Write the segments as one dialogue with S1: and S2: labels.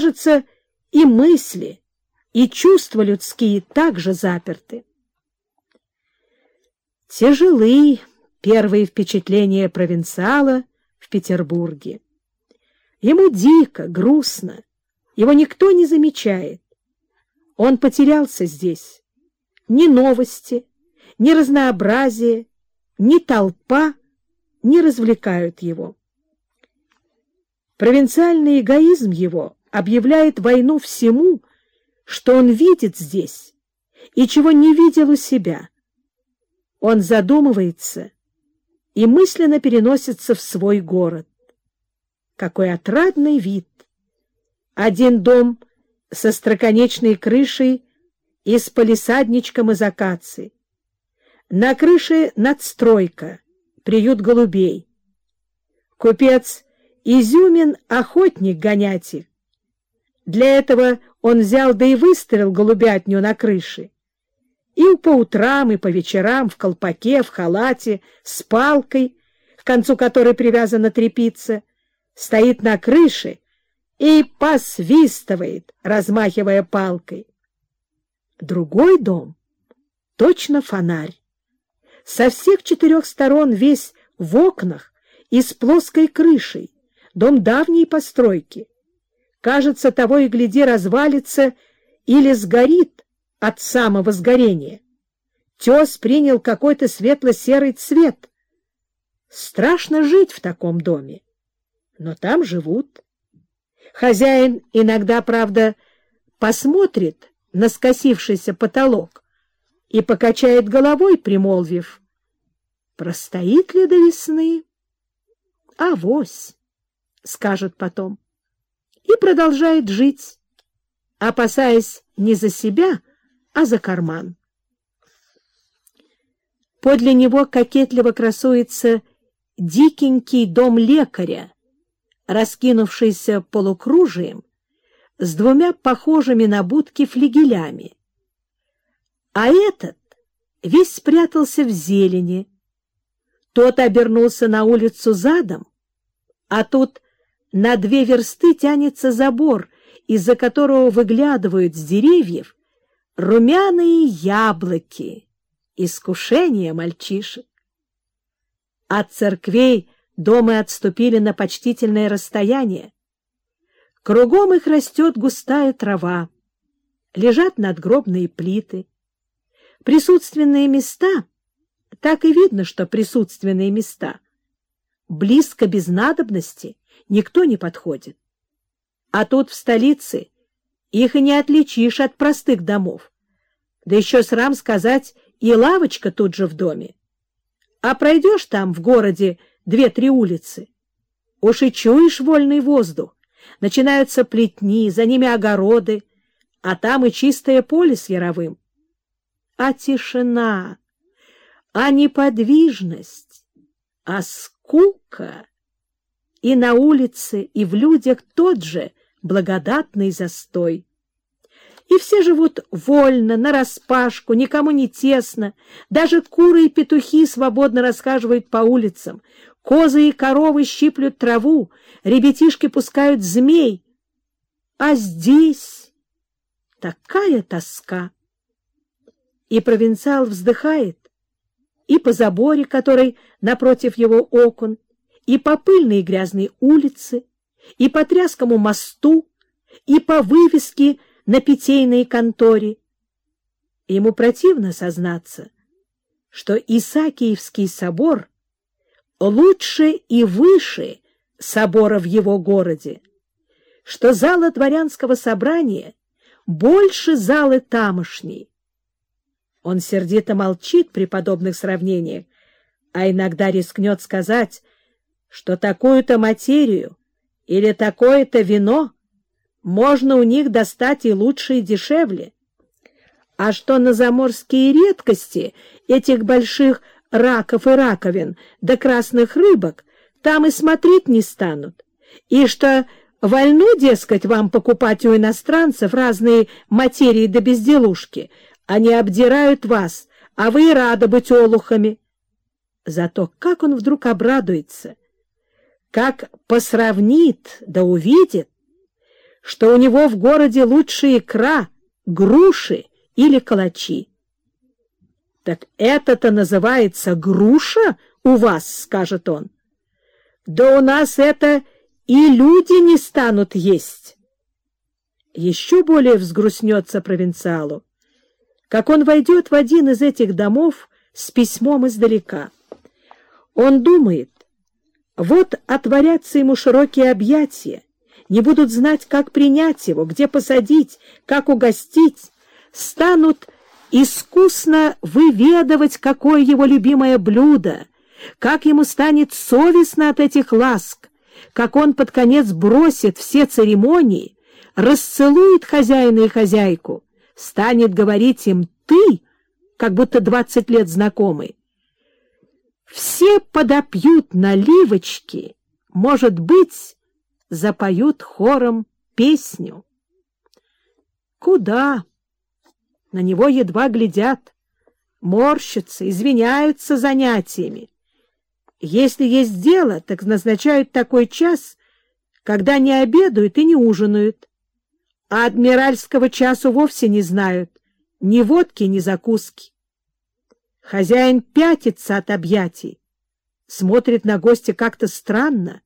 S1: кажется, и мысли, и чувства людские также заперты. Тяжелы первые впечатления провинциала в Петербурге. Ему дико, грустно, его никто не замечает. Он потерялся здесь. Ни новости, ни разнообразие, ни толпа не развлекают его. Провинциальный эгоизм его объявляет войну всему, что он видит здесь и чего не видел у себя. Он задумывается и мысленно переносится в свой город. Какой отрадный вид! Один дом со строконечной крышей и с палисадничком из акации. На крыше надстройка, приют голубей. Купец Изюмин — охотник гонять. Для этого он взял да и выставил голубятню на крыше. И по утрам, и по вечерам в колпаке, в халате, с палкой, к концу которой привязана трепица, стоит на крыше и посвистывает, размахивая палкой. Другой дом — точно фонарь. Со всех четырех сторон весь в окнах и с плоской крышей, дом давней постройки. Кажется, того и гляди развалится или сгорит от самого сгорения. Тес принял какой-то светло-серый цвет. Страшно жить в таком доме но там живут. Хозяин иногда, правда, посмотрит на скосившийся потолок и покачает головой, примолвив, «Простоит ли до весны?» «Авось», — скажет потом, и продолжает жить, опасаясь не за себя, а за карман. Подле него кокетливо красуется дикенький дом лекаря, раскинувшийся полукружием, с двумя похожими на будки флигелями. А этот весь спрятался в зелени. Тот обернулся на улицу задом, а тут на две версты тянется забор, из-за которого выглядывают с деревьев румяные яблоки, искушение мальчишек. От церквей Дома отступили на почтительное расстояние. Кругом их растет густая трава, лежат надгробные плиты. Присутственные места, так и видно, что присутственные места, близко без надобности никто не подходит. А тут в столице их и не отличишь от простых домов. Да еще срам сказать, и лавочка тут же в доме. А пройдешь там, в городе, две-три улицы. Уж и чуешь вольный воздух. Начинаются плетни, за ними огороды, а там и чистое поле с яровым. А тишина, а неподвижность, а скука. И на улице, и в людях тот же благодатный застой. И все живут вольно, нараспашку, никому не тесно. Даже куры и петухи свободно расхаживают по улицам. Козы и коровы щиплют траву, ребятишки пускают змей. А здесь такая тоска. И провинциал вздыхает и по заборе, который напротив его окон, и по пыльной и грязной улице, и по тряскому мосту, и по вывеске на питейной конторе. Ему противно сознаться, что Исаакиевский собор лучше и выше собора в его городе, что зала дворянского собрания больше залы тамошней. Он сердито молчит при подобных сравнениях, а иногда рискнет сказать, что такую-то материю или такое-то вино можно у них достать и лучше, и дешевле. А что на заморские редкости этих больших раков и раковин да красных рыбок там и смотреть не станут, и что вольно, дескать, вам покупать у иностранцев разные материи да безделушки, они обдирают вас, а вы рады быть олухами. Зато как он вдруг обрадуется, как посравнит да увидит, что у него в городе лучшая икра, груши или калачи. — Так это-то называется груша у вас, — скажет он. — Да у нас это и люди не станут есть. Еще более взгрустнется провинциалу, как он войдет в один из этих домов с письмом издалека. Он думает, вот отворятся ему широкие объятия, не будут знать, как принять его, где посадить, как угостить, станут искусно выведывать, какое его любимое блюдо, как ему станет совестно от этих ласк, как он под конец бросит все церемонии, расцелует хозяина и хозяйку, станет говорить им «ты», как будто двадцать лет знакомы. Все подопьют наливочки, может быть, запоют хором песню. Куда? На него едва глядят, морщатся, извиняются занятиями. Если есть дело, так назначают такой час, когда не обедают и не ужинают, а адмиральского часу вовсе не знают, ни водки, ни закуски. Хозяин пятится от объятий, смотрит на гостя как-то странно.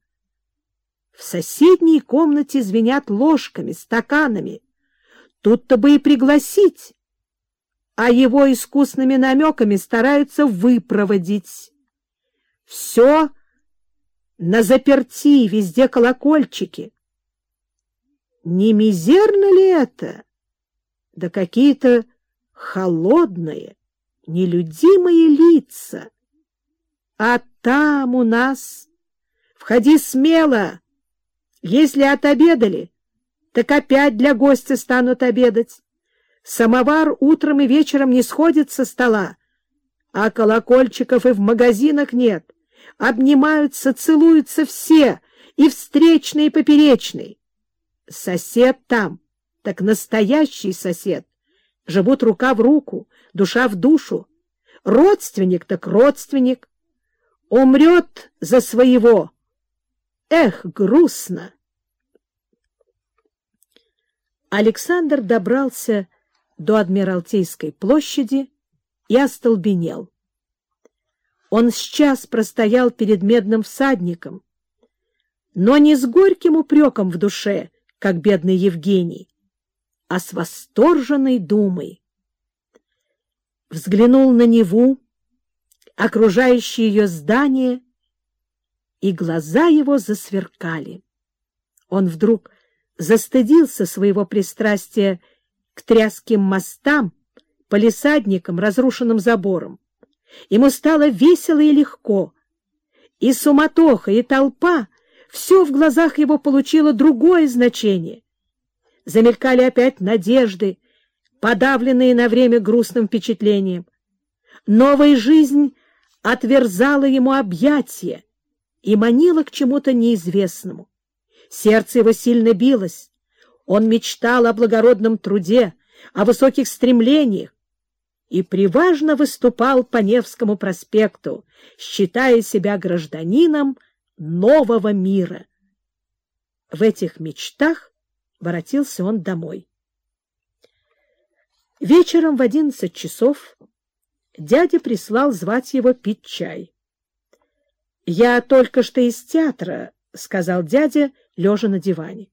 S1: В соседней комнате звенят ложками, стаканами. Тут-то бы и пригласить, а его искусными намеками стараются выпроводить. Все на заперти, везде колокольчики. Не мизерно ли это? Да какие-то холодные, нелюдимые лица. А там у нас... Входи смело. Если отобедали, так опять для гостя станут обедать. Самовар утром и вечером не сходит со стола, а колокольчиков и в магазинах нет. Обнимаются, целуются все, и встречный, и поперечный. Сосед там, так настоящий сосед. Живут рука в руку, душа в душу. Родственник так родственник. Умрет за своего. Эх, грустно! Александр добрался до Адмиралтейской площади и остолбенел. Он сейчас простоял перед медным всадником, но не с горьким упреком в душе, как бедный Евгений, а с восторженной думой. Взглянул на Неву, окружающие ее здания, и глаза его засверкали. Он вдруг застыдился своего пристрастия к тряским мостам, полисадникам, разрушенным заборам. Ему стало весело и легко. И суматоха, и толпа — все в глазах его получило другое значение. Замелькали опять надежды, подавленные на время грустным впечатлением. Новая жизнь отверзала ему объятия и манила к чему-то неизвестному. Сердце его сильно билось. Он мечтал о благородном труде, о высоких стремлениях и приважно выступал по Невскому проспекту, считая себя гражданином нового мира. В этих мечтах воротился он домой. Вечером в одиннадцать часов дядя прислал звать его пить чай. — Я только что из театра, — сказал дядя, лежа на диване.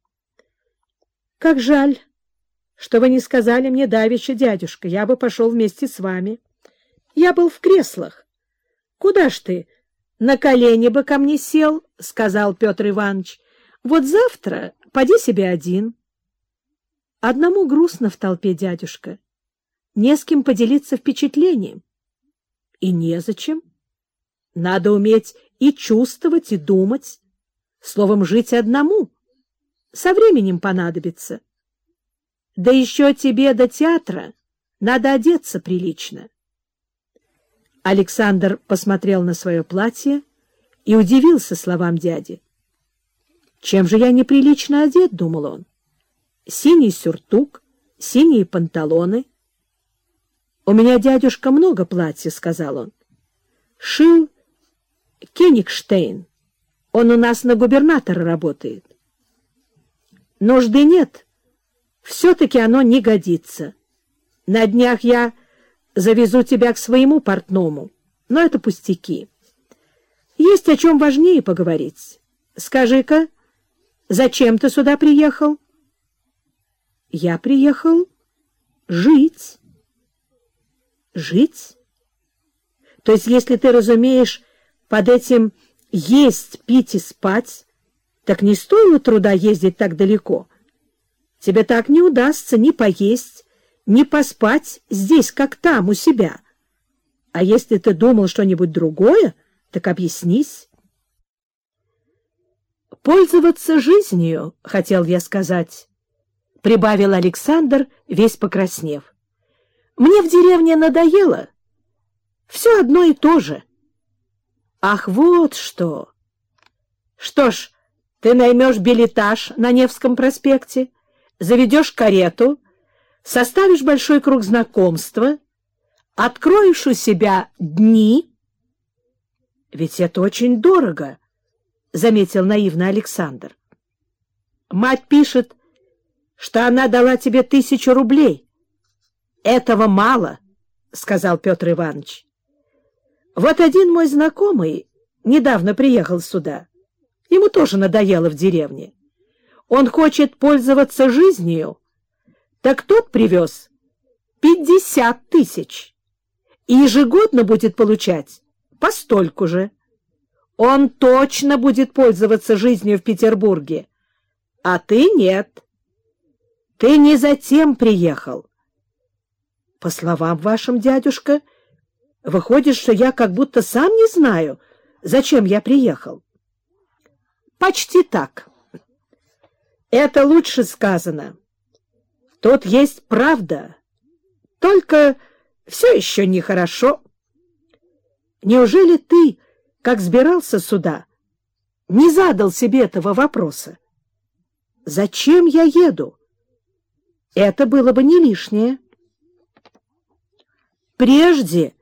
S1: Как жаль, что вы не сказали мне давеча, дядюшка, я бы пошел вместе с вами. Я был в креслах. Куда ж ты? На колени бы ко мне сел, — сказал Петр Иванович. Вот завтра поди себе один. Одному грустно в толпе, дядюшка. Не с кем поделиться впечатлением. И незачем. Надо уметь и чувствовать, и думать. Словом, жить одному — со временем понадобится. Да еще тебе до театра надо одеться прилично. Александр посмотрел на свое платье и удивился словам дяди. «Чем же я неприлично одет?» — думал он. «Синий сюртук, синие панталоны». «У меня, дядюшка, много платья», — сказал он. «Шил Кенигштейн. Он у нас на губернатора работает». Нужды нет. Все-таки оно не годится. На днях я завезу тебя к своему портному, но это пустяки. Есть о чем важнее поговорить. Скажи-ка, зачем ты сюда приехал? Я приехал жить. Жить? То есть, если ты разумеешь под этим есть, пить и спать, так не стоило труда ездить так далеко. Тебе так не удастся ни поесть, ни поспать здесь, как там, у себя. А если ты думал что-нибудь другое, так объяснись. «Пользоваться жизнью, — хотел я сказать, — прибавил Александр, весь покраснев. Мне в деревне надоело. Все одно и то же. Ах, вот что! Что ж, ты наймешь билетаж на Невском проспекте, заведешь карету, составишь большой круг знакомства, откроешь у себя дни. Ведь это очень дорого, — заметил наивно Александр. Мать пишет, что она дала тебе тысячу рублей. Этого мало, — сказал Петр Иванович. Вот один мой знакомый недавно приехал сюда. Ему тоже надоело в деревне. Он хочет пользоваться жизнью, так тот привез пятьдесят тысяч и ежегодно будет получать постольку же. Он точно будет пользоваться жизнью в Петербурге, а ты нет. Ты не затем приехал. По словам вашим, дядюшка, выходит, что я как будто сам не знаю, зачем я приехал. Почти так. Это лучше сказано. Тут есть правда, только все еще нехорошо. Неужели ты, как сбирался сюда, не задал себе этого вопроса? Зачем я еду? Это было бы не лишнее. Прежде,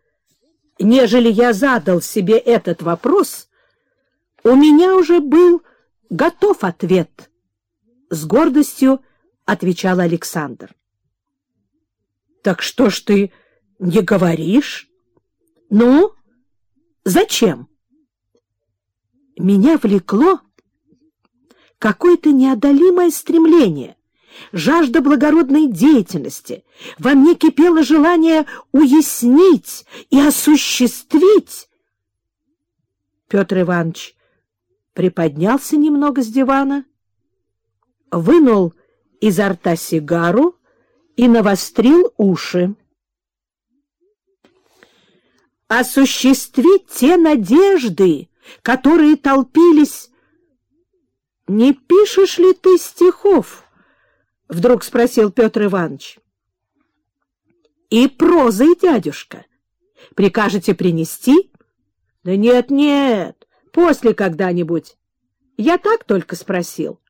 S1: нежели я задал себе этот вопрос, у меня уже был готов ответ —— с гордостью отвечал Александр. — Так что ж ты не говоришь? — Ну, зачем? Меня влекло какое-то неодолимое стремление, жажда благородной деятельности. Во мне кипело желание уяснить и осуществить. Петр Иванович приподнялся немного с дивана вынул изо рта сигару и навострил уши. Осуществить те надежды, которые толпились... — Не пишешь ли ты стихов? — вдруг спросил Петр Иванович. — И прозой, дядюшка. Прикажете принести? — Да нет, нет, после когда-нибудь. Я так только спросил. —